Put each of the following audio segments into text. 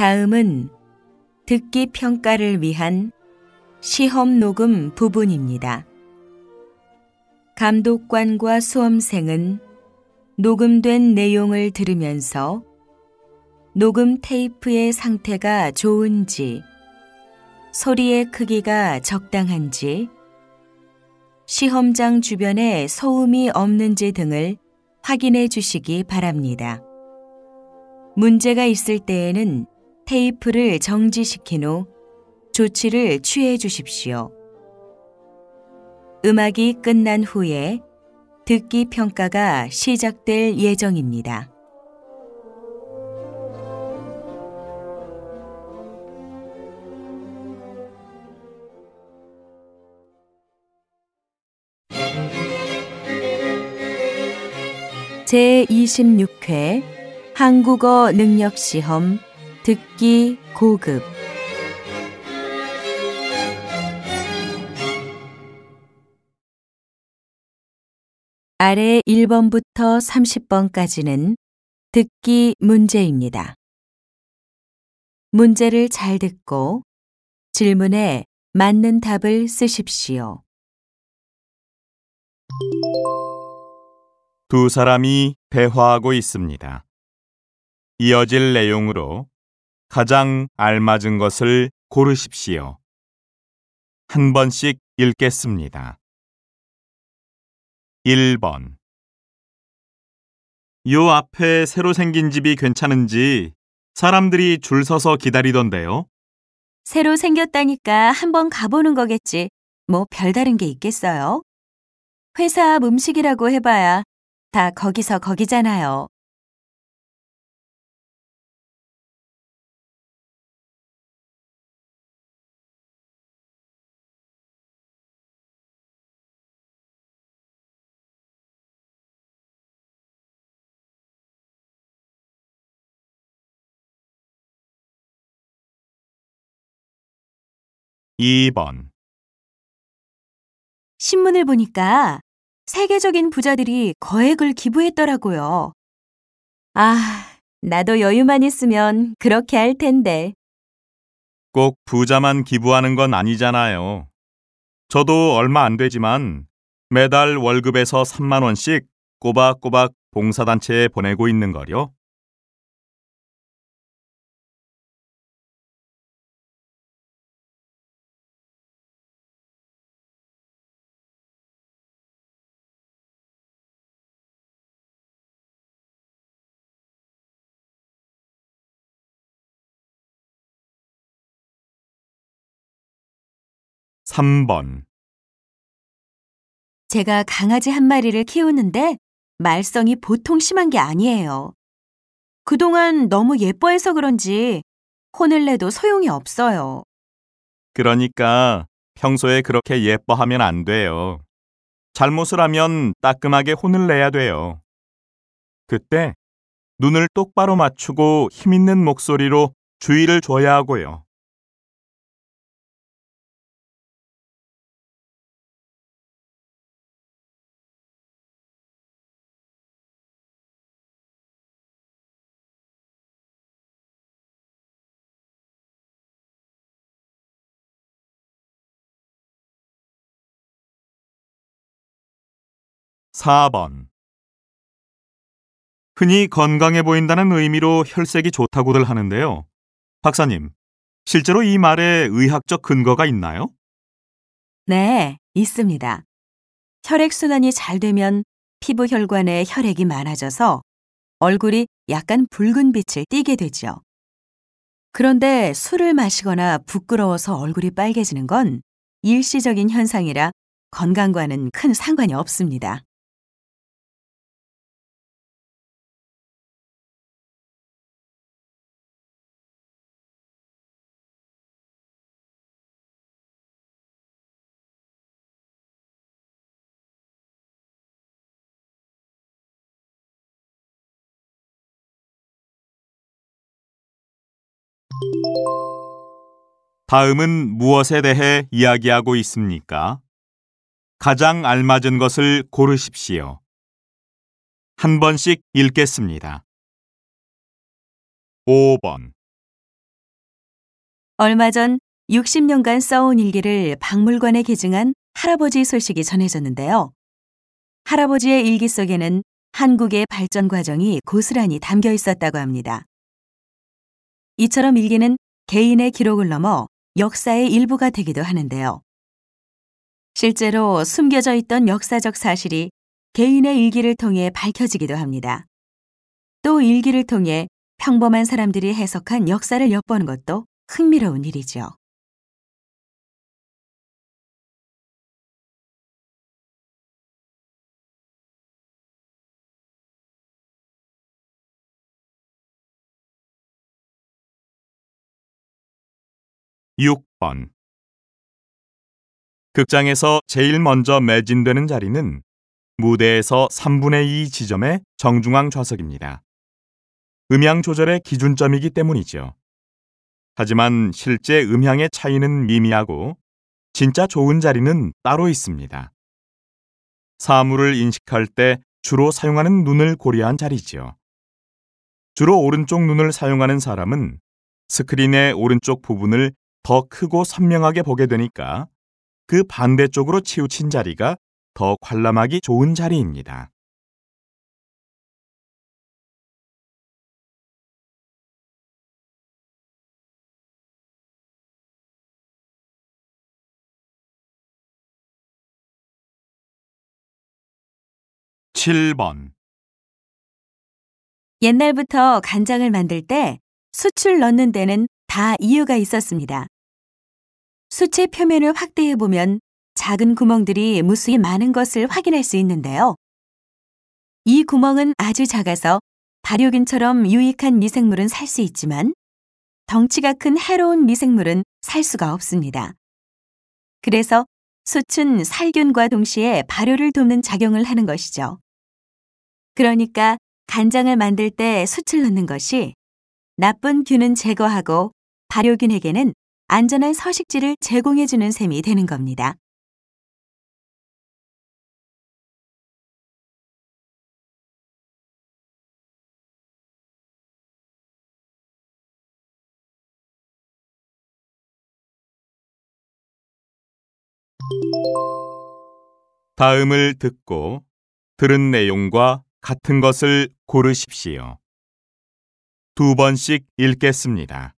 다음은 듣기 평가를 위한 시험 녹음 부분입니다. 감독관과 수험생은 녹음된 내용을 들으면서 녹음 테이프의 상태가 좋은지, 소리의 크기가 적당한지, 시험장 주변에 소음이 없는지 등을 확인해 주시기 바랍니다. 문제가 있을 때에는 테이프를 정지시킨 후 조치를 취해 주십시오. 음악이 끝난 후에 듣기 평가가 시작될 예정입니다. 제26회 한국어 능력 시험 듣기 고급 아래 1번부터 30번까지는 듣기 문제입니다. 문제를 잘 듣고 질문에 맞는 답을 쓰십시오. 두 사람이 대화하고 있습니다. 이어질 내용으로 가장 알맞은 것을 고르십시오. 한 번씩 읽겠습니다. 1번 요 앞에 새로 생긴 집이 괜찮은지 사람들이 줄 서서 기다리던데요. 새로 생겼다니까 한번 가보는 거겠지. 뭐 별다른 게 있겠어요? 회사 앞 음식이라고 해봐야 다 거기서 거기잖아요. 이번 신문을 보니까 세계적인 부자들이 거액을 기부했더라고요. 아, 나도 여유만 있으면 그렇게 할 텐데. 꼭 부자만 기부하는 건 아니잖아요. 저도 얼마 안 되지만 매달 월급에서 3만 원씩 꼬박꼬박 봉사단체에 보내고 있는 거요. 삼번 제가 강아지 한 마리를 키우는데 말썽이 보통 심한 게 아니에요. 그동안 너무 예뻐해서 그런지 혼을 내도 소용이 없어요. 그러니까 평소에 그렇게 예뻐하면 안 돼요. 잘못을 하면 따끔하게 혼을 내야 돼요. 그때 눈을 똑바로 맞추고 힘있는 목소리로 주의를 줘야 하고요. 사번 흔히 건강해 보인다는 의미로 혈색이 좋다고들 하는데요. 박사님, 실제로 이 말에 의학적 근거가 있나요? 네, 있습니다. 혈액순환이 잘 되면 피부 혈관에 혈액이 많아져서 얼굴이 약간 붉은 빛을 띠게 되죠. 그런데 술을 마시거나 부끄러워서 얼굴이 빨개지는 건 일시적인 현상이라 건강과는 큰 상관이 없습니다. 다음은 무엇에 대해 이야기하고 있습니까? 가장 알맞은 것을 고르십시오. 한 번씩 읽겠습니다. 5번 얼마 전 60년간 써온 일기를 박물관에 기증한 할아버지 소식이 전해졌는데요. 할아버지의 일기 속에는 한국의 발전 과정이 고스란히 담겨 있었다고 합니다. 이처럼 일기는 개인의 기록을 넘어 역사의 일부가 되기도 하는데요. 실제로 숨겨져 있던 역사적 사실이 개인의 일기를 통해 밝혀지기도 합니다. 또 일기를 통해 평범한 사람들이 해석한 역사를 엿보는 것도 흥미로운 일이죠. 육번 극장에서 제일 먼저 매진되는 자리는 무대에서 3분의 2 지점의 정중앙 좌석입니다. 음향 조절의 기준점이기 때문이죠. 하지만 실제 음향의 차이는 미미하고 진짜 좋은 자리는 따로 있습니다. 사물을 인식할 때 주로 사용하는 눈을 고려한 자리지요. 주로 오른쪽 눈을 사용하는 사람은 스크린의 오른쪽 부분을 더 크고 선명하게 보게 되니까 그 반대쪽으로 치우친 자리가 더 관람하기 좋은 자리입니다. 칠번 옛날부터 간장을 만들 때 수출 넣는 데는 다 이유가 있었습니다. 수채 표면을 확대해 보면 작은 구멍들이 무수히 많은 것을 확인할 수 있는데요. 이 구멍은 아주 작아서 발효균처럼 유익한 미생물은 살 수 있지만 덩치가 큰 해로운 미생물은 살 수가 없습니다. 그래서 숯은 살균과 동시에 발효를 돕는 작용을 하는 것이죠. 그러니까 간장을 만들 때 숯을 넣는 것이 나쁜 균은 제거하고 발효균에게는 안전한 서식지를 제공해주는 셈이 되는 겁니다. 다음을 듣고 들은 내용과 같은 것을 고르십시오. 두 번씩 읽겠습니다.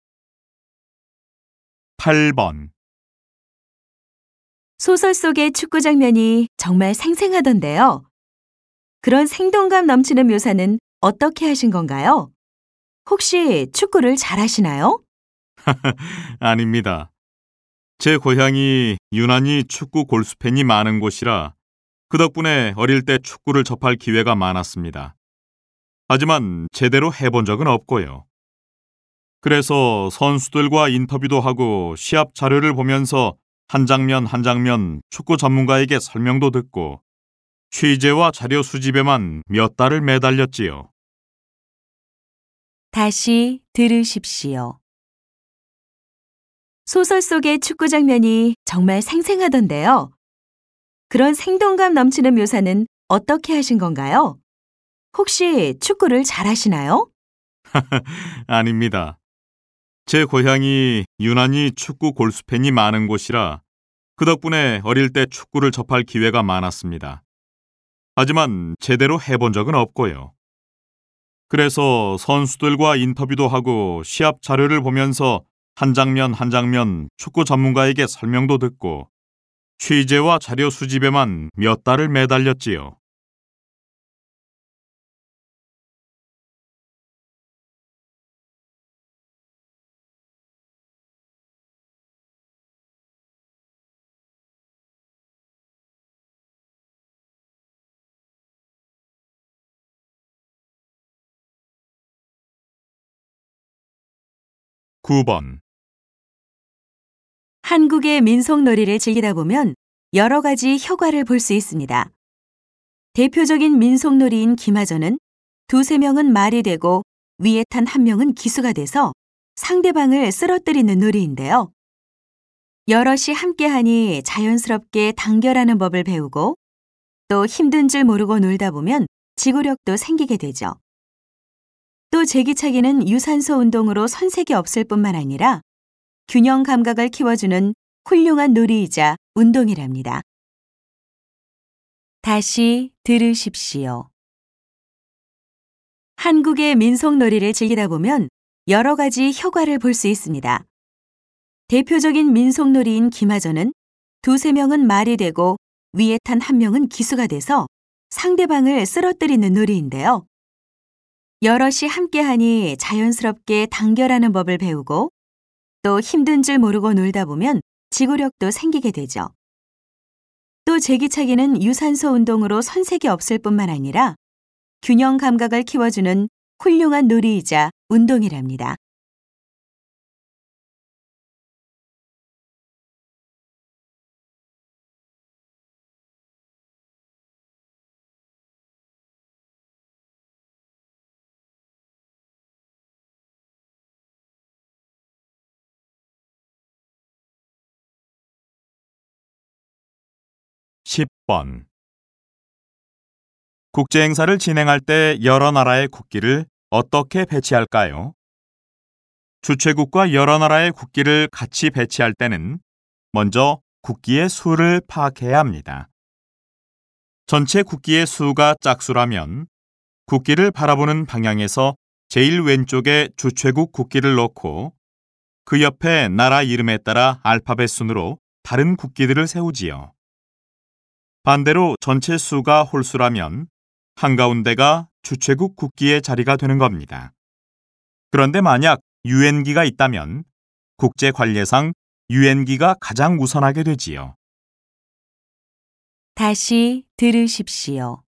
8번 소설 속의 축구 장면이 정말 생생하던데요. 그런 생동감 넘치는 묘사는 어떻게 하신 건가요? 혹시 축구를 잘하시나요? 아닙니다. 제 고향이 유난히 축구 골수팬이 많은 곳이라 그 덕분에 어릴 때 축구를 접할 기회가 많았습니다. 하지만 제대로 해본 적은 없고요. 그래서 선수들과 인터뷰도 하고 시합 자료를 보면서 한 장면 한 장면 축구 전문가에게 설명도 듣고 취재와 자료 수집에만 몇 달을 매달렸지요. 다시 들으십시오. 소설 속의 축구 장면이 정말 생생하던데요. 그런 생동감 넘치는 묘사는 어떻게 하신 건가요? 혹시 축구를 잘하시나요? 아닙니다. 제 고향이 유난히 축구 골수 팬이 많은 곳이라 그 덕분에 어릴 때 축구를 접할 기회가 많았습니다. 하지만 제대로 해본 적은 없고요. 그래서 선수들과 인터뷰도 하고 시합 자료를 보면서 한 장면 한 장면 축구 전문가에게 설명도 듣고 취재와 자료 수집에만 몇 달을 매달렸지요. 9번 한국의 민속놀이를 즐기다 보면 여러 가지 효과를 볼 수 있습니다. 대표적인 민속놀이인 기마전은 두세 명은 말이 되고 위에 탄 한 명은 기수가 돼서 상대방을 쓰러뜨리는 놀이인데요. 여럿이 함께하니 자연스럽게 단결하는 법을 배우고 또 힘든 줄 모르고 놀다 보면 지구력도 생기게 되죠. 또 제기차기는 유산소 운동으로 선색이 없을 뿐만 아니라 균형 감각을 키워주는 훌륭한 놀이이자 운동이랍니다. 다시 들으십시오. 한국의 민속놀이를 즐기다 보면 여러 가지 효과를 볼 수 있습니다. 대표적인 민속놀이인 기마전은 두세 명은 말이 되고 위에 탄 한 명은 기수가 돼서 상대방을 쓰러뜨리는 놀이인데요. 여럿이 함께하니 자연스럽게 단결하는 법을 배우고 또 힘든 줄 모르고 놀다 보면 지구력도 생기게 되죠. 또 제기차기는 유산소 운동으로 선색이 없을 뿐만 아니라 균형 감각을 키워주는 훌륭한 놀이이자 운동이랍니다. 십번 국제 행사를 진행할 때 여러 나라의 국기를 어떻게 배치할까요? 주최국과 여러 나라의 국기를 같이 배치할 때는 먼저 국기의 수를 파악해야 합니다. 전체 국기의 수가 짝수라면 국기를 바라보는 방향에서 제일 왼쪽에 주최국 국기를 넣고 그 옆에 나라 이름에 따라 알파벳 순으로 다른 국기들을 세우지요. 반대로 전체 수가 홀수라면 한가운데가 주최국 국기의 자리가 되는 겁니다. 그런데 만약 유엔기가 있다면 국제 관례상 유엔기가 가장 우선하게 되지요. 다시 들으십시오.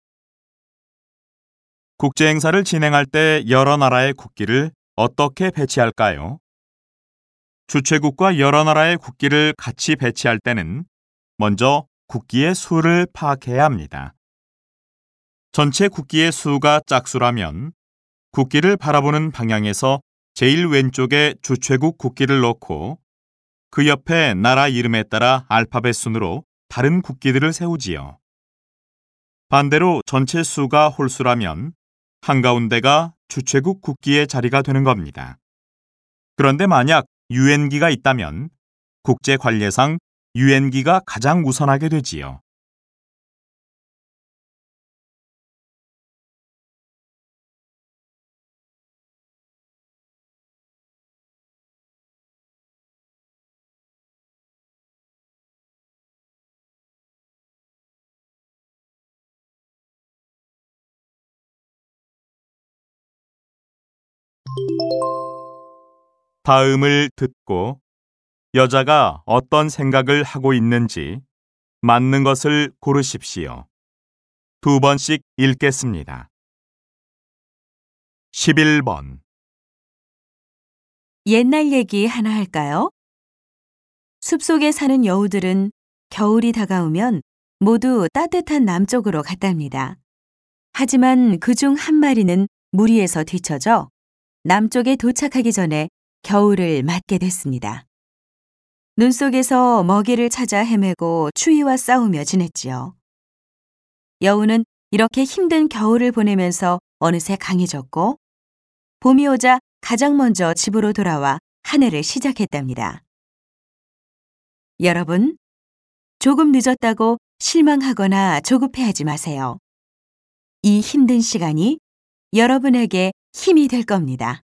국제 행사를 진행할 때 여러 나라의 국기를 어떻게 배치할까요? 주최국과 여러 나라의 국기를 같이 배치할 때는 먼저 국기의 수를 파악해야 합니다. 전체 국기의 수가 짝수라면 국기를 바라보는 방향에서 제일 왼쪽에 주최국 국기를 넣고 그 옆에 나라 이름에 따라 알파벳 순으로 다른 국기들을 세우지요. 반대로 전체 수가 홀수라면 한가운데가 주최국 국기의 자리가 되는 겁니다. 그런데 만약 유엔기가 있다면 국제 관례상 유엔기가 가장 우선하게 되지요. 다음을 듣고 여자가 어떤 생각을 하고 있는지 맞는 것을 고르십시오. 두 번씩 읽겠습니다. 11번 옛날 얘기 하나 할까요? 숲속에 사는 여우들은 겨울이 다가오면 모두 따뜻한 남쪽으로 갔답니다. 하지만 그 중 한 마리는 무리에서 뒤처져 남쪽에 도착하기 전에 겨울을 맞게 됐습니다. 눈 속에서 먹이를 찾아 헤매고 추위와 싸우며 지냈지요. 여우는 이렇게 힘든 겨울을 보내면서 어느새 강해졌고 봄이 오자 가장 먼저 집으로 돌아와 한 해를 시작했답니다. 여러분, 조금 늦었다고 실망하거나 조급해하지 마세요. 이 힘든 시간이 여러분에게 힘이 될 겁니다.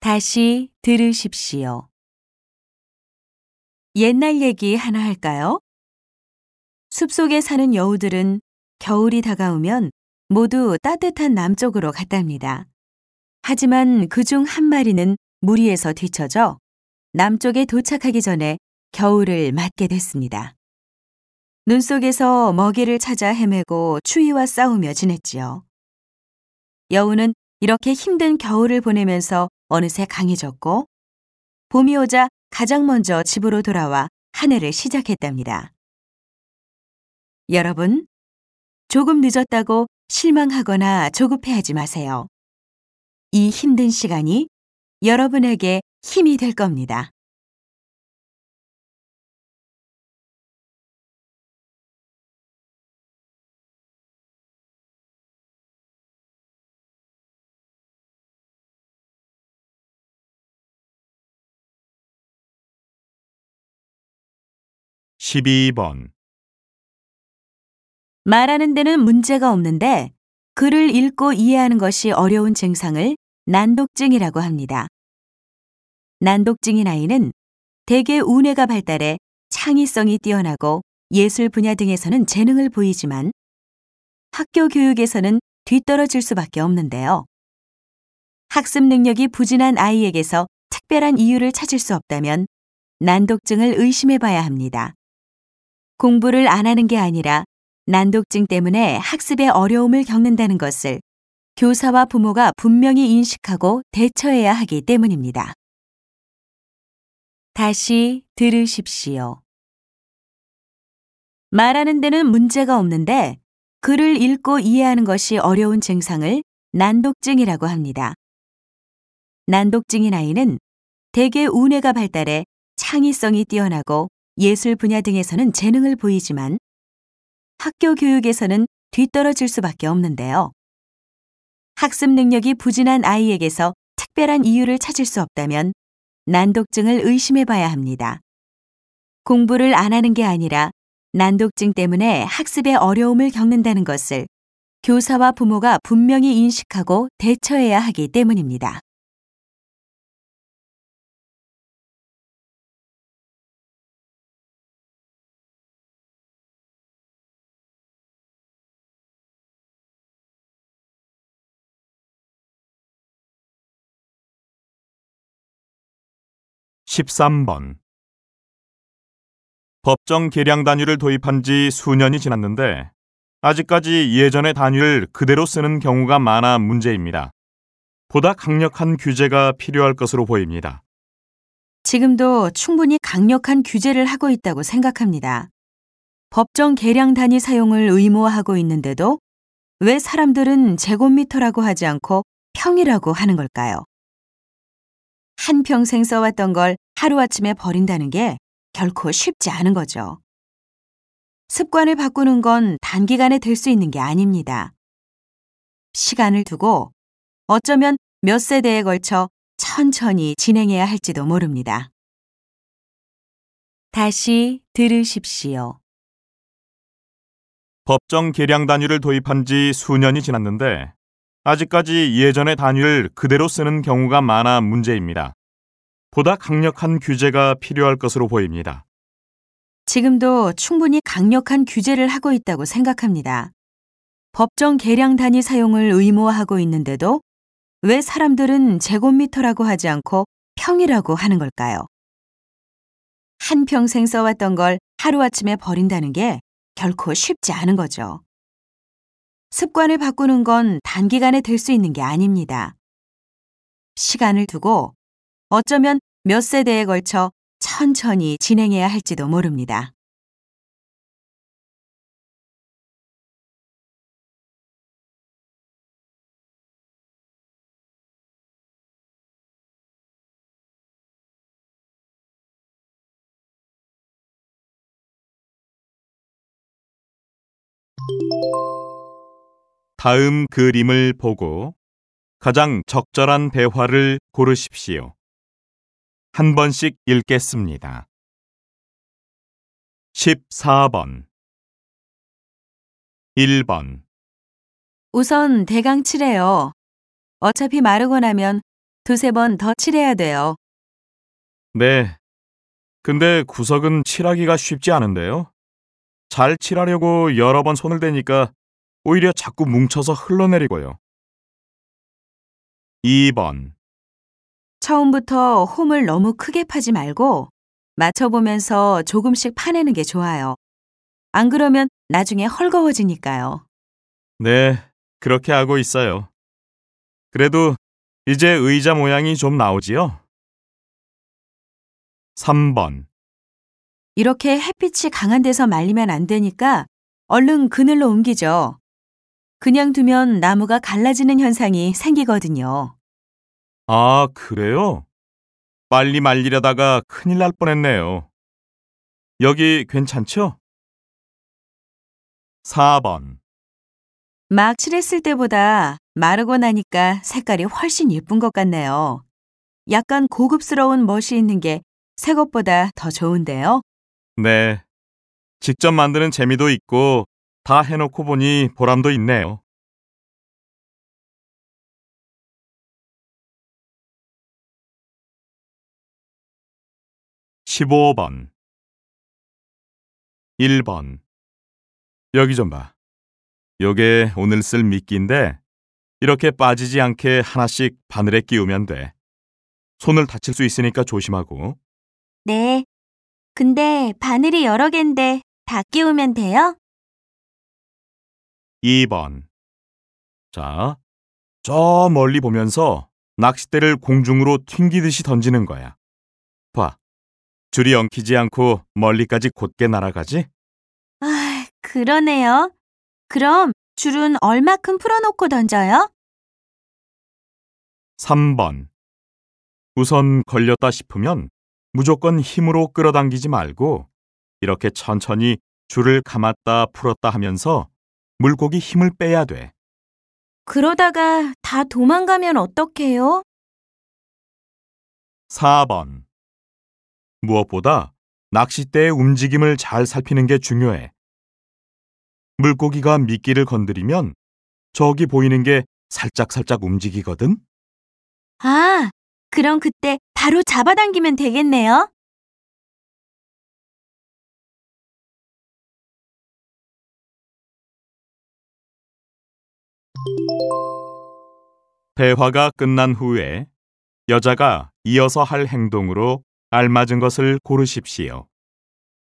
다시 들으십시오. 옛날 얘기 하나 할까요? 숲속에 사는 여우들은 겨울이 다가오면 모두 따뜻한 남쪽으로 갔답니다. 하지만 그 중 한 마리는 무리에서 뒤처져 남쪽에 도착하기 전에 겨울을 맞게 됐습니다. 눈 속에서 먹이를 찾아 헤매고 추위와 싸우며 지냈지요. 여우는 이렇게 힘든 겨울을 보내면서 어느새 강해졌고 봄이 오자 가장 먼저 집으로 돌아와 한 해를 시작했답니다. 여러분, 조금 늦었다고 실망하거나 조급해하지 마세요. 이 힘든 시간이 여러분에게 힘이 될 겁니다. 12번. 말하는 데는 문제가 없는데 글을 읽고 이해하는 것이 어려운 증상을 난독증이라고 합니다. 난독증인 아이는 대개 우뇌가 발달해 창의성이 뛰어나고 예술 분야 등에서는 재능을 보이지만 학교 교육에서는 뒤떨어질 수밖에 없는데요. 학습 능력이 부진한 아이에게서 특별한 이유를 찾을 수 없다면 난독증을 의심해 봐야 합니다. 공부를 안 하는 게 아니라 난독증 때문에 학습에 어려움을 겪는다는 것을 교사와 부모가 분명히 인식하고 대처해야 하기 때문입니다. 다시 들으십시오. 말하는 데는 문제가 없는데 글을 읽고 이해하는 것이 어려운 증상을 난독증이라고 합니다. 난독증인 아이는 대개 우뇌가 발달해 창의성이 뛰어나고 예술 분야 등에서는 재능을 보이지만 학교 교육에서는 뒤떨어질 수밖에 없는데요. 학습 능력이 부진한 아이에게서 특별한 이유를 찾을 수 없다면 난독증을 의심해 봐야 합니다. 공부를 안 하는 게 아니라 난독증 때문에 학습에 어려움을 겪는다는 것을 교사와 부모가 분명히 인식하고 대처해야 하기 때문입니다. (13번) 법정 계량 단위를 도입한 지 수년이 지났는데 아직까지 예전의 단위를 그대로 쓰는 경우가 많아 문제입니다. 보다 강력한 규제가 필요할 것으로 보입니다. 지금도 충분히 강력한 규제를 하고 있다고 생각합니다. 법정 계량 단위 사용을 의무화하고 있는데도 왜 사람들은 제곱미터라고 하지 않고 평이라고 하는 걸까요? 한평생 써왔던 걸 하루아침에 버린다는 게 결코 쉽지 않은 거죠. 습관을 바꾸는 건 단기간에 될 수 있는 게 아닙니다. 시간을 두고 어쩌면 몇 세대에 걸쳐 천천히 진행해야 할지도 모릅니다. 다시 들으십시오. 법정 계량 단위를 도입한 지 수년이 지났는데 아직까지 예전의 단위를 그대로 쓰는 경우가 많아 문제입니다. 보다 강력한 규제가 필요할 것으로 보입니다. 지금도 충분히 강력한 규제를 하고 있다고 생각합니다. 법정 계량 단위 사용을 의무화하고 있는데도 왜 사람들은 제곱미터라고 하지 않고 평이라고 하는 걸까요? 한평생 써왔던 걸 하루아침에 버린다는 게 결코 쉽지 않은 거죠. 습관을 바꾸는 건 단기간에 될 수 있는 게 아닙니다. 시간을 두고 어쩌면 몇 세대에 걸쳐 천천히 진행해야 할지도 모릅니다. 다음 그림을 보고 가장 적절한 대화를 고르십시오. 한 번씩 읽겠습니다. 14번 1번 우선 대강 칠해요. 어차피 마르고 나면 두세 번 더 칠해야 돼요. 네. 근데 구석은 칠하기가 쉽지 않은데요. 잘 칠하려고 여러 번 손을 대니까 오히려 자꾸 뭉쳐서 흘러내리고요. 2번 처음부터 홈을 너무 크게 파지 말고 맞춰보면서 조금씩 파내는 게 좋아요. 안 그러면 나중에 헐거워지니까요. 네, 그렇게 하고 있어요. 그래도 이제 의자 모양이 좀 나오지요? 3번 이렇게 햇빛이 강한 데서 말리면 안 되니까 얼른 그늘로 옮기죠. 그냥 두면 나무가 갈라지는 현상이 생기거든요. 아, 그래요? 빨리 말리려다가 큰일 날 뻔했네요. 여기 괜찮죠? 4번 막 칠했을 때보다 마르고 나니까 색깔이 훨씬 예쁜 것 같네요. 약간 고급스러운 멋이 있는 게 새 것보다 더 좋은데요. 네, 직접 만드는 재미도 있고 다 해놓고 보니 보람도 있네요. 십오 번 1번 여기 좀 봐. 요게 오늘 쓸 미끼인데 이렇게 빠지지 않게 하나씩 바늘에 끼우면 돼. 손을 다칠 수 있으니까 조심하고. 네. 근데 바늘이 여러 갠데 다 끼우면 돼요? 2번. 자, 저 멀리 보면서 낚싯대를 공중으로 튕기듯이 던지는 거야. 봐. 줄이 엉키지 않고 멀리까지 곧게 날아가지? 아, 그러네요. 그럼 줄은 얼마큼 풀어놓고 던져요? 3번. 우선 걸렸다 싶으면 무조건 힘으로 끌어당기지 말고 이렇게 천천히 줄을 감았다 풀었다 하면서 물고기 힘을 빼야 돼. 그러다가 다 도망가면 어떡해요? 4번. 무엇보다 낚싯대의 움직임을 잘 살피는 게 중요해. 물고기가 미끼를 건드리면 저기 보이는 게 살짝살짝 움직이거든? 아, 그럼 그때 바로 잡아당기면 되겠네요. 대화가 끝난 후에 여자가 이어서 할 행동으로 알맞은 것을 고르십시오.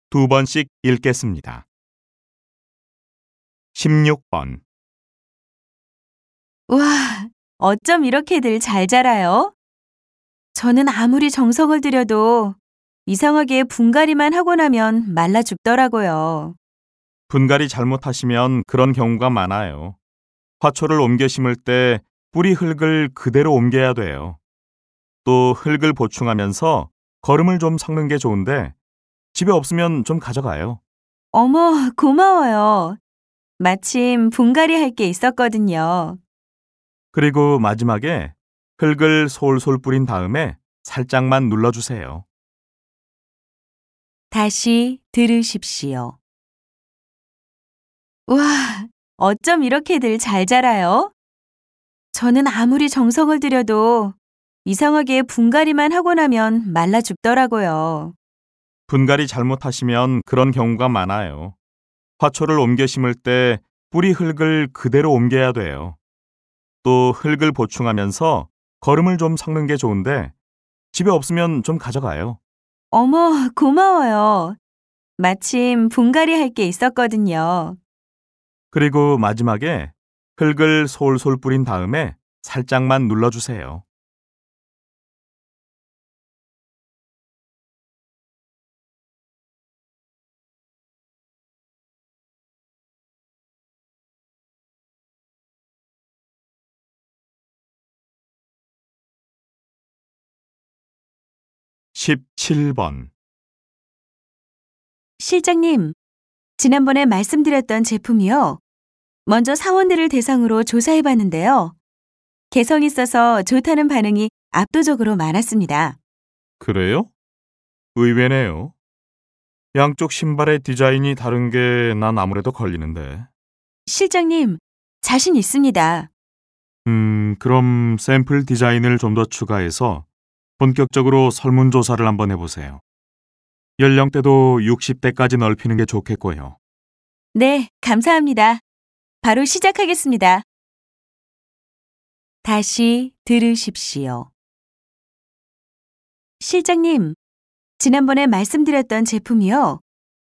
두 번씩 읽겠습니다. 16번. 와, 어쩜 이렇게들 잘 자라요? 저는 아무리 정성을 들여도 이상하게 분갈이만 하고 나면 말라 죽더라고요. 분갈이 잘못하시면 그런 경우가 많아요. 화초를 옮겨 심을 때 뿌리 흙을 그대로 옮겨야 돼요. 또 흙을 보충하면서 거름을 좀 섞는 게 좋은데 집에 없으면 좀 가져가요. 어머, 고마워요. 마침 분갈이 할 게 있었거든요. 그리고 마지막에 흙을 솔솔 뿌린 다음에 살짝만 눌러주세요. 다시 들으십시오. 와, 어쩜 이렇게들 잘 자라요? 저는 아무리 정성을 들여도 이상하게 분갈이만 하고 나면 말라 죽더라고요. 분갈이 잘못하시면 그런 경우가 많아요. 화초를 옮겨 심을 때 뿌리 흙을 그대로 옮겨야 돼요. 또 흙을 보충하면서 거름을 좀 섞는 게 좋은데 집에 없으면 좀 가져가요. 어머, 고마워요. 마침 분갈이 할 게 있었거든요. 그리고 마지막에 흙을 솔솔 뿌린 다음에 살짝만 눌러주세요. 십칠 번 실장님, 지난번에 말씀드렸던 제품이요. 먼저 사원들을 대상으로 조사해 봤는데요. 개성 있어서 좋다는 반응이 압도적으로 많았습니다. 그래요? 의외네요. 양쪽 신발의 디자인이 다른 게 난 아무래도 걸리는데. 실장님, 자신 있습니다. 음, 그럼 샘플 디자인을 좀 더 추가해서 본격적으로 설문조사를 한번 해보세요. 연령대도 60대까지 넓히는 게 좋겠고요. 네, 감사합니다. 바로 시작하겠습니다. 다시 들으십시오. 실장님, 지난번에 말씀드렸던 제품이요.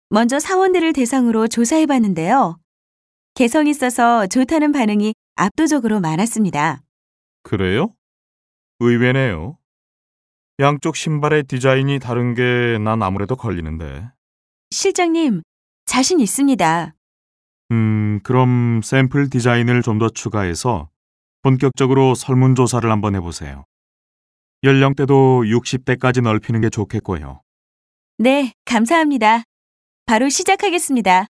먼저 사원들을 대상으로 조사해 봤는데요. 개성 있어서 좋다는 반응이 압도적으로 많았습니다. 그래요? 의외네요. 양쪽 신발의 디자인이 다른 게 난 아무래도 걸리는데. 실장님, 자신 있습니다. 음, 그럼 샘플 디자인을 좀 더 추가해서 본격적으로 설문조사를 한번 해보세요. 연령대도 60대까지 넓히는 게 좋겠고요. 네, 감사합니다. 바로 시작하겠습니다.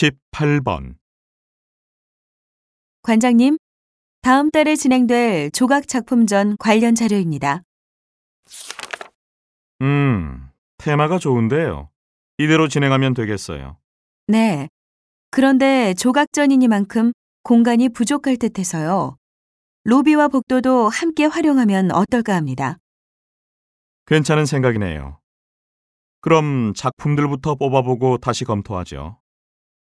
18번. 관장님, 다음 달에 진행될 조각 작품전 관련 자료입니다. 음, 테마가 좋은데요. 이대로 진행하면 되겠어요. 네. 그런데 조각전이니만큼 공간이 부족할 듯해서요. 로비와 복도도 함께 활용하면 어떨까 합니다. 괜찮은 생각이네요. 그럼 작품들부터 뽑아보고 다시 검토하죠.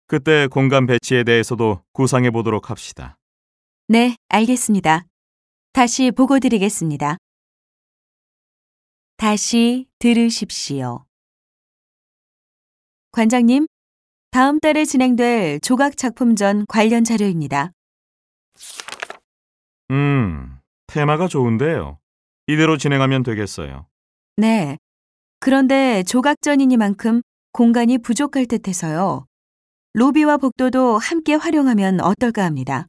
그때 공간 배치에 대해서도 구상해 보도록 합시다. 네, 알겠습니다. 다시 보고 드리겠습니다. 다시 들으십시오. 관장님, 다음 달에 진행될 조각 작품전 관련 자료입니다. 음, 테마가 좋은데요. 이대로 진행하면 되겠어요. 네. 그런데 조각전이니만큼 공간이 부족할 듯해서요. 로비와 복도도 함께 활용하면 어떨까 합니다.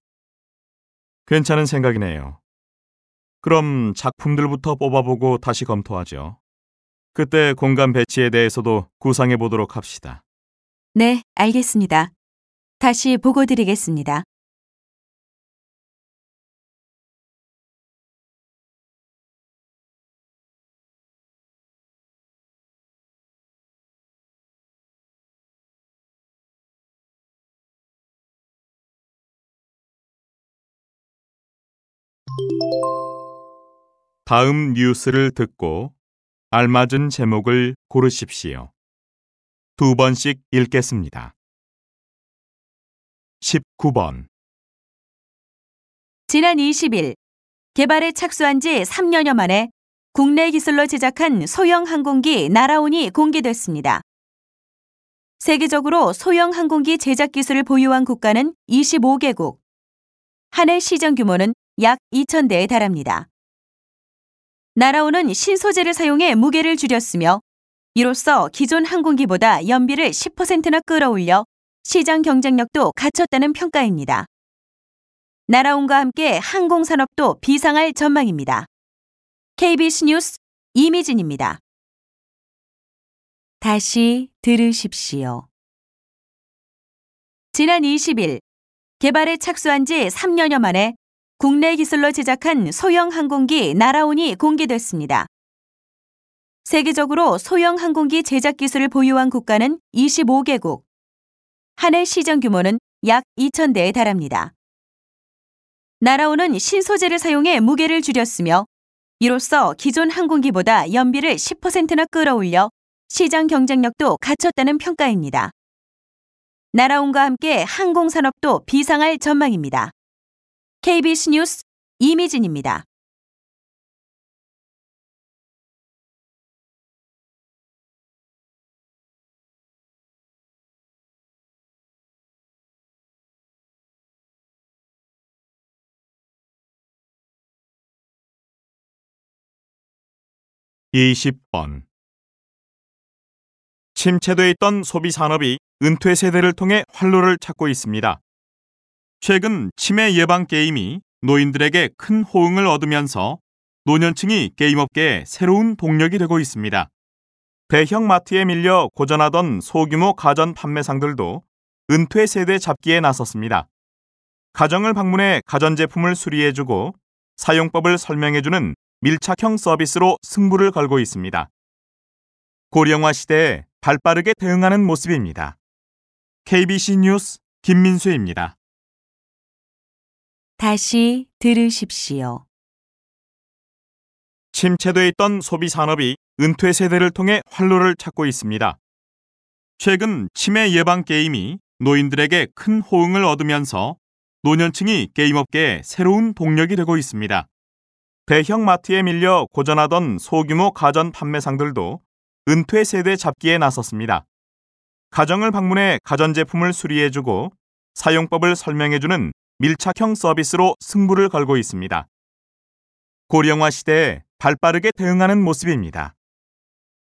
괜찮은 생각이네요. 그럼 작품들부터 뽑아보고 다시 검토하죠. 그때 공간 배치에 대해서도 구상해 보도록 합시다. 네, 알겠습니다. 다시 보고 드리겠습니다. 다음 뉴스를 듣고 알맞은 제목을 고르십시오. 두 번씩 읽겠습니다. 19번. 지난 20일 개발에 착수한 지 3년여 만에 국내 기술로 제작한 소형 항공기 나라온이 공개됐습니다. 세계적으로 소형 항공기 제작 기술을 보유한 국가는 25개국. 한 해 시장 규모는 약 2,000대에 달합니다. 나라온은 신소재를 사용해 무게를 줄였으며 이로써 기존 항공기보다 연비를 10%나 끌어올려 시장 경쟁력도 갖췄다는 평가입니다. 나라온과 함께 항공산업도 비상할 전망입니다. KBS 뉴스 이미진입니다. 다시 들으십시오. 지난 20일 개발에 착수한 지 3년여 만에 국내 기술로 제작한 소형 항공기 나라온이 공개됐습니다. 세계적으로 소형 항공기 제작 기술을 보유한 국가는 25개국. 한 해 시장 규모는 약 2,000대에 달합니다. 나라온은 신소재를 사용해 무게를 줄였으며 이로써 기존 항공기보다 연비를 10%나 끌어올려 시장 경쟁력도 갖췄다는 평가입니다. 나라온과 함께 항공산업도 비상할 전망입니다. KBS 뉴스 이미진입니다. 이십 번 침체돼 있던 소비 산업이 은퇴 세대를 통해 활로를 찾고 있습니다. 최근 치매 예방 게임이 노인들에게 큰 호응을 얻으면서 노년층이 게임업계의 새로운 동력이 되고 있습니다. 대형 마트에 밀려 고전하던 소규모 가전 판매상들도 은퇴 세대 잡기에 나섰습니다. 가정을 방문해 가전제품을 수리해주고 사용법을 설명해주는 밀착형 서비스로 승부를 걸고 있습니다. 고령화 시대에 발빠르게 대응하는 모습입니다. KBC 뉴스 김민수입니다. 다시 들으십시오. 침체돼 있던 소비 산업이 은퇴 세대를 통해 활로를 찾고 있습니다. 최근 치매 예방 게임이 노인들에게 큰 호응을 얻으면서 노년층이 게임업계의 새로운 동력이 되고 있습니다. 대형 마트에 밀려 고전하던 소규모 가전 판매상들도 은퇴 세대 잡기에 나섰습니다. 가정을 방문해 가전제품을 수리해주고 사용법을 설명해주는 밀착형 서비스로 승부를 걸고 있습니다. 고령화 시대에 발빠르게 대응하는 모습입니다.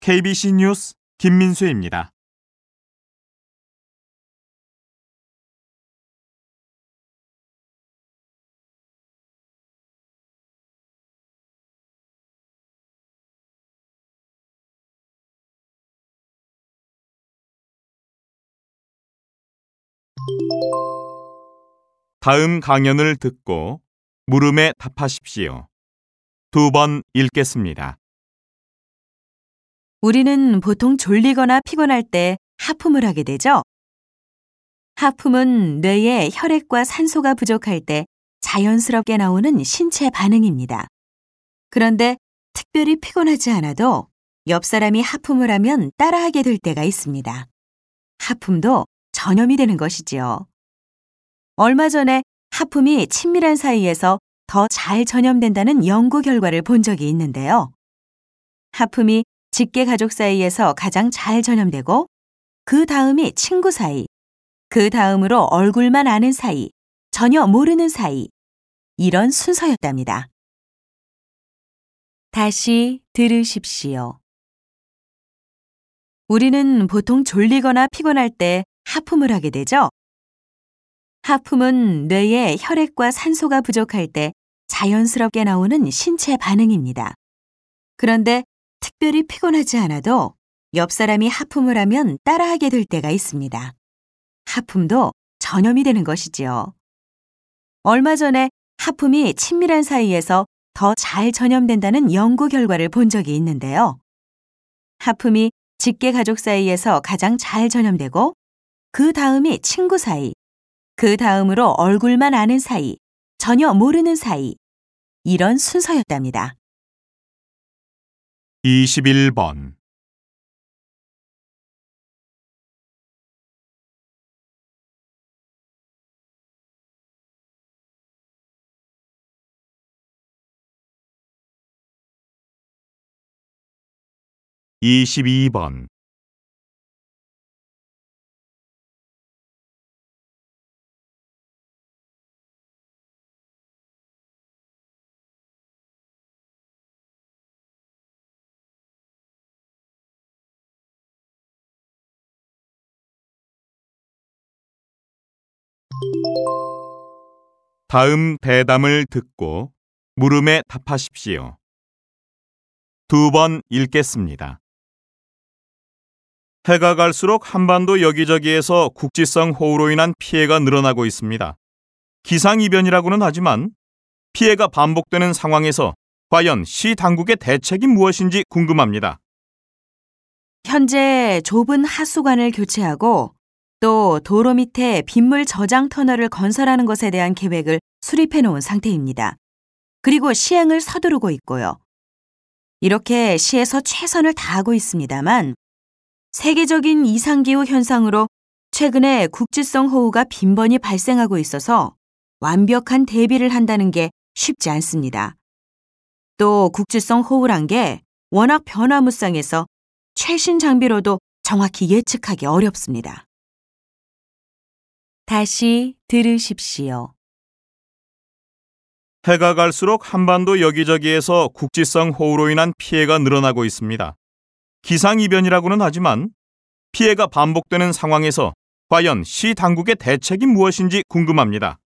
KBC 뉴스 김민수입니다. 다음 강연을 듣고 물음에 답하십시오. 두 번 읽겠습니다. 우리는 보통 졸리거나 피곤할 때 하품을 하게 되죠. 하품은 뇌에 혈액과 산소가 부족할 때 자연스럽게 나오는 신체 반응입니다. 그런데 특별히 피곤하지 않아도 옆 사람이 하품을 하면 따라하게 될 때가 있습니다. 하품도 전염이 되는 것이지요. 얼마 전에 하품이 친밀한 사이에서 더 잘 전염된다는 연구 결과를 본 적이 있는데요. 하품이 직계 가족 사이에서 가장 잘 전염되고 그 다음이 친구 사이, 그 다음으로 얼굴만 아는 사이, 전혀 모르는 사이, 이런 순서였답니다. 다시 들으십시오. 우리는 보통 졸리거나 피곤할 때 하품을 하게 되죠. 하품은 뇌에 혈액과 산소가 부족할 때 자연스럽게 나오는 신체 반응입니다. 그런데 특별히 피곤하지 않아도 옆 사람이 하품을 하면 따라하게 될 때가 있습니다. 하품도 전염이 되는 것이지요. 얼마 전에 하품이 친밀한 사이에서 더 잘 전염된다는 연구 결과를 본 적이 있는데요. 하품이 직계 가족 사이에서 가장 잘 전염되고 그 다음이 친구 사이, 그 다음으로 얼굴만 아는 사이, 전혀 모르는 사이, 이런 순서였답니다. 21번. 이십이 번 다음 대담을 듣고 물음에 답하십시오. 두 번 읽겠습니다. 해가 갈수록 한반도 여기저기에서 국지성 호우로 인한 피해가 늘어나고 있습니다. 기상이변이라고는 하지만 피해가 반복되는 상황에서 과연 시 당국의 대책이 무엇인지 궁금합니다. 현재 좁은 하수관을 교체하고 또 도로 밑에 빗물 저장 터널을 건설하는 것에 대한 계획을 수립해 놓은 상태입니다. 그리고 시행을 서두르고 있고요. 이렇게 시에서 최선을 다하고 있습니다만 세계적인 이상기후 현상으로 최근에 국지성 호우가 빈번히 발생하고 있어서 완벽한 대비를 한다는 게 쉽지 않습니다. 또 국지성 호우란 게 워낙 변화무쌍해서 최신 장비로도 정확히 예측하기 어렵습니다. 다시 들으십시오. 해가 갈수록 한반도 여기저기에서 국지성 호우로 인한 피해가 늘어나고 있습니다. 기상이변이라고는 하지만 피해가 반복되는 상황에서 과연 시 당국의 대책이 무엇인지 궁금합니다.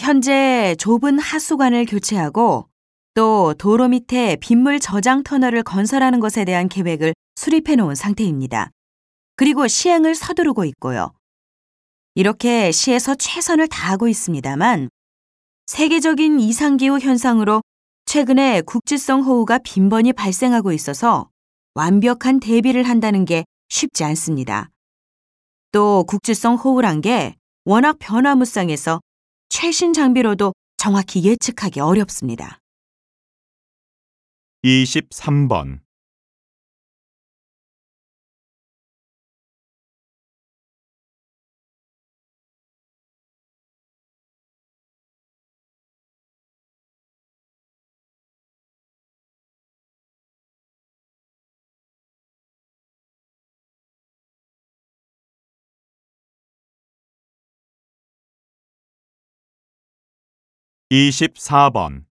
현재 좁은 하수관을 교체하고 또 도로 밑에 빗물 저장 터널을 건설하는 것에 대한 계획을 수립해 놓은 상태입니다. 그리고 시행을 서두르고 있고요. 이렇게 시에서 최선을 다하고 있습니다만 세계적인 이상기후 현상으로 최근에 국지성 호우가 빈번히 발생하고 있어서 완벽한 대비를 한다는 게 쉽지 않습니다. 또 국지성 호우란 게 워낙 변화무쌍해서 최신 장비로도 정확히 예측하기 어렵습니다. 23번. 이십사 번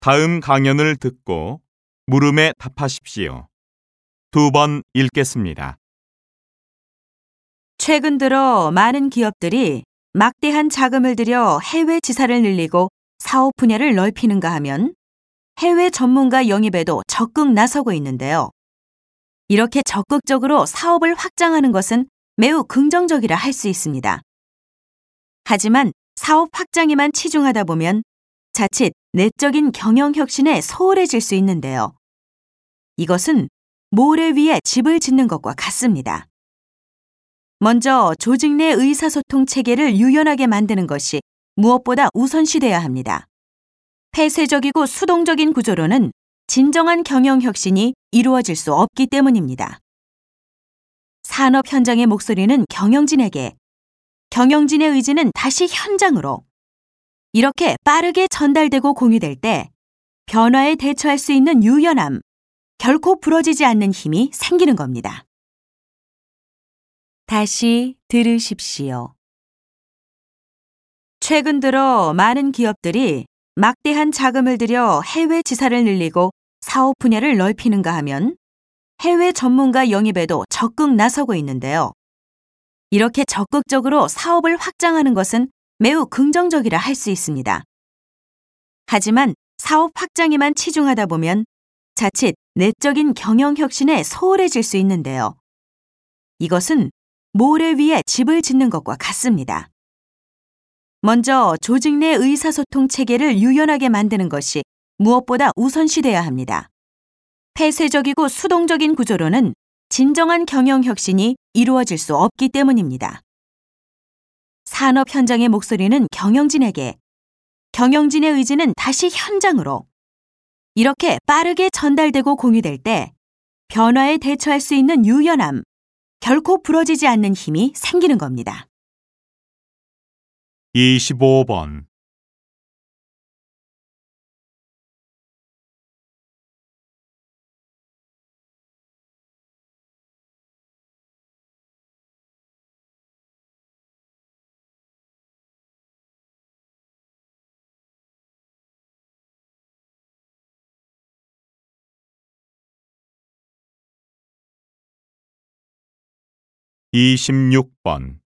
다음 강연을 듣고 물음에 답하십시오. 두 번 읽겠습니다. 최근 들어 많은 기업들이 막대한 자금을 들여 해외 지사를 늘리고 사업 분야를 넓히는가 하면 해외 전문가 영입에도 적극 나서고 있는데요. 이렇게 적극적으로 사업을 확장하는 것은 매우 긍정적이라 할 수 있습니다. 하지만 사업 확장에만 치중하다 보면 자칫 내적인 경영 혁신에 소홀해질 수 있는데요. 이것은 모래 위에 집을 짓는 것과 같습니다. 먼저 조직 내 의사소통 체계를 유연하게 만드는 것이 무엇보다 우선시돼야 합니다. 폐쇄적이고 수동적인 구조로는 진정한 경영 혁신이 이루어질 수 없기 때문입니다. 산업 현장의 목소리는 경영진에게, 경영진의 의지는 다시 현장으로 이렇게 빠르게 전달되고 공유될 때 변화에 대처할 수 있는 유연함, 결코 부러지지 않는 힘이 생기는 겁니다. 다시 들으십시오. 최근 들어 많은 기업들이 막대한 자금을 들여 해외 지사를 늘리고 사업 분야를 넓히는가 하면 해외 전문가 영입에도 적극 나서고 있는데요. 이렇게 적극적으로 사업을 확장하는 것은 매우 긍정적이라 할 수 있습니다. 하지만 사업 확장에만 치중하다 보면 자칫 내적인 경영 혁신에 소홀해질 수 있는데요. 이것은 모래 위에 집을 짓는 것과 같습니다. 먼저 조직 내 의사소통 체계를 유연하게 만드는 것이 무엇보다 우선시돼야 합니다. 폐쇄적이고 수동적인 구조로는 진정한 경영 혁신이 이루어질 수 없기 때문입니다. 산업 현장의 목소리는 경영진에게, 경영진의 의지는 다시 현장으로 이렇게 빠르게 전달되고 공유될 때 변화에 대처할 수 있는 유연함, 결코 부러지지 않는 힘이 생기는 겁니다. 25번 26번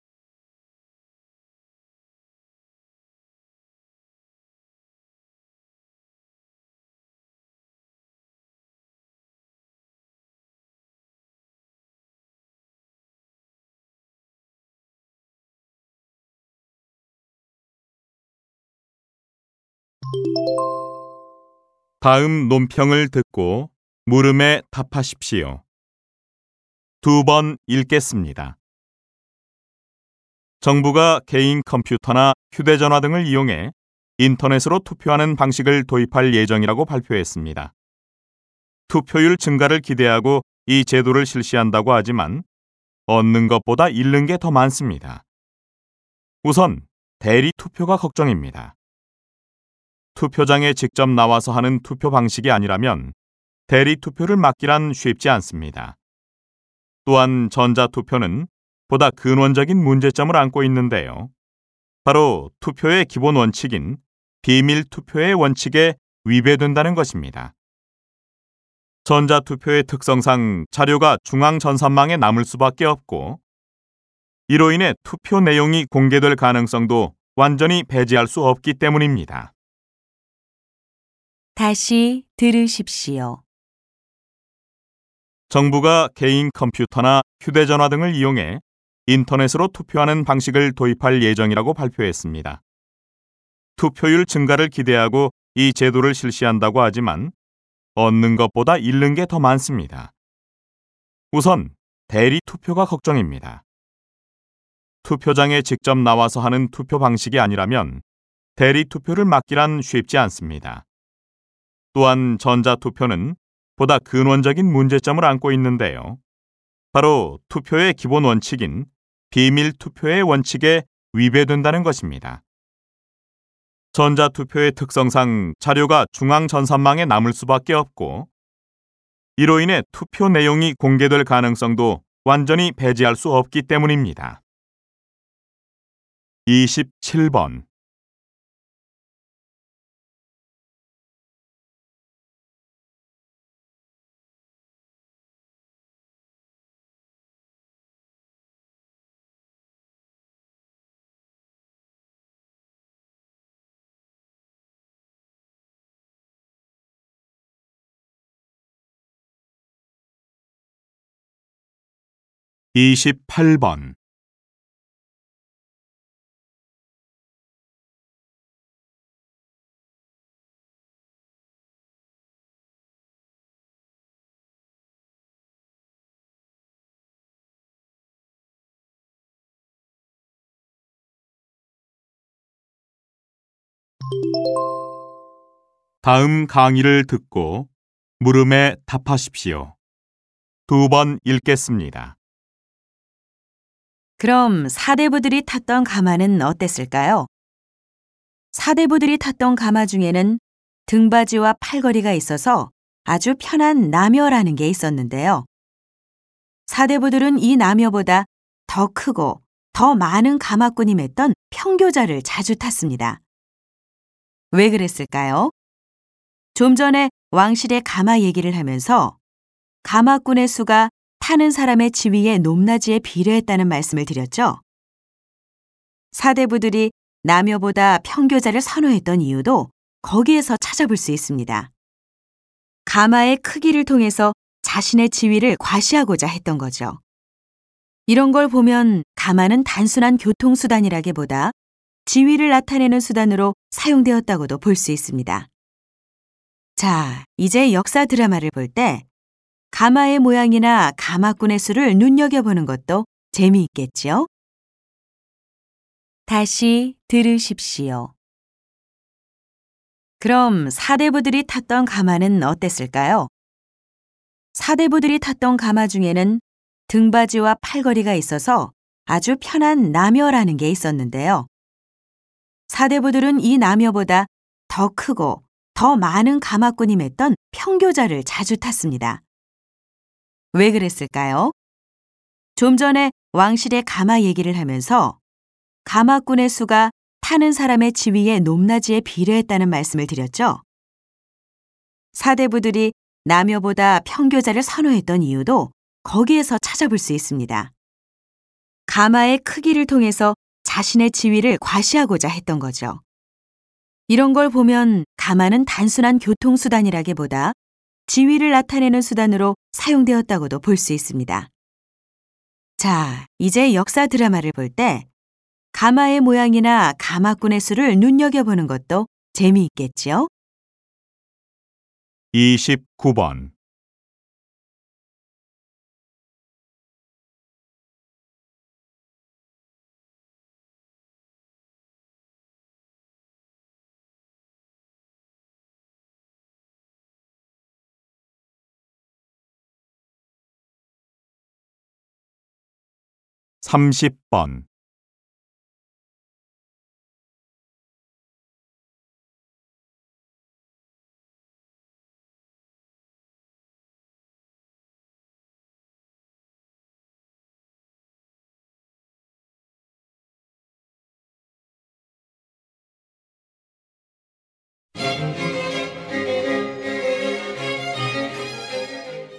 다음 논평을 듣고 물음에 답하십시오. 두 번 읽겠습니다. 정부가 개인 컴퓨터나 휴대전화 등을 이용해 인터넷으로 투표하는 방식을 도입할 예정이라고 발표했습니다. 투표율 증가를 기대하고 이 제도를 실시한다고 하지만 얻는 것보다 잃는 게 더 많습니다. 우선 대리 투표가 걱정입니다. 투표장에 직접 나와서 하는 투표 방식이 아니라면 대리 투표를 맡기란 쉽지 않습니다. 또한 전자투표는 보다 근원적인 문제점을 안고 있는데요. 바로 투표의 기본 원칙인 비밀 투표의 원칙에 위배된다는 것입니다. 전자투표의 특성상 자료가 중앙 전산망에 남을 수밖에 없고 이로 인해 투표 내용이 공개될 가능성도 완전히 배제할 수 없기 때문입니다. 다시 들으십시오. 정부가 개인 컴퓨터나 휴대전화 등을 이용해 인터넷으로 투표하는 방식을 도입할 예정이라고 발표했습니다. 투표율 증가를 기대하고 이 제도를 실시한다고 하지만 얻는 것보다 잃는 게 더 많습니다. 우선 대리 투표가 걱정입니다. 투표장에 직접 나와서 하는 투표 방식이 아니라면 대리 투표를 맡기란 쉽지 않습니다. 또한 전자투표는 보다 근원적인 문제점을 안고 있는데요. 바로 투표의 기본 원칙인 비밀 투표의 원칙에 위배된다는 것입니다. 전자투표의 특성상 자료가 중앙 전산망에 남을 수밖에 없고 이로 인해 투표 내용이 공개될 가능성도 완전히 배제할 수 없기 때문입니다. 27번 28번. 다음 강의를 듣고 물음에 답하십시오. 두 번 읽겠습니다. 그럼 사대부들이 탔던 가마는 어땠을까요? 사대부들이 탔던 가마 중에는 등받이와 팔걸이가 있어서 아주 편한 나며라는 게 있었는데요. 사대부들은 이 나며보다 더 크고 더 많은 가마꾼이 맸던 평교자를 자주 탔습니다. 왜 그랬을까요? 좀 전에 왕실의 가마 얘기를 하면서 가마꾼의 수가 타는 사람의 지위의 높낮이에 비례했다는 말씀을 드렸죠. 사대부들이 남여보다 평교자를 선호했던 이유도 거기에서 찾아볼 수 있습니다. 가마의 크기를 통해서 자신의 지위를 과시하고자 했던 거죠. 이런 걸 보면 가마는 단순한 교통수단이라기보다 지위를 나타내는 수단으로 사용되었다고도 볼 수 있습니다. 자, 이제 역사 드라마를 볼 때 가마의 모양이나 가마꾼의 수를 눈여겨보는 것도 재미있겠지요? 다시 들으십시오. 그럼 사대부들이 탔던 가마는 어땠을까요? 사대부들이 탔던 가마 중에는 등받이와 팔걸이가 있어서 아주 편한 나며라는 게 있었는데요. 사대부들은 이 나며보다 더 크고 더 많은 가마꾼이 맺던 평교자를 자주 탔습니다. 왜 그랬을까요? 좀 전에 왕실의 가마 얘기를 하면서 가마꾼의 수가 타는 사람의 지위의 높낮이에 비례했다는 말씀을 드렸죠. 사대부들이 남여보다 평교자를 선호했던 이유도 거기에서 찾아볼 수 있습니다. 가마의 크기를 통해서 자신의 지위를 과시하고자 했던 거죠. 이런 걸 보면 가마는 단순한 교통수단이라기보다 지위를 나타내는 수단으로 사용되었다고도 볼 수 있습니다. 자, 이제 역사 드라마를 볼 때 가마의 모양이나 가마꾼의 수를 눈여겨보는 것도 재미있겠지요? 29번. 삼십 번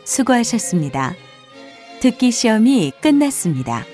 수고하셨습니다. 듣기 시험이 끝났습니다.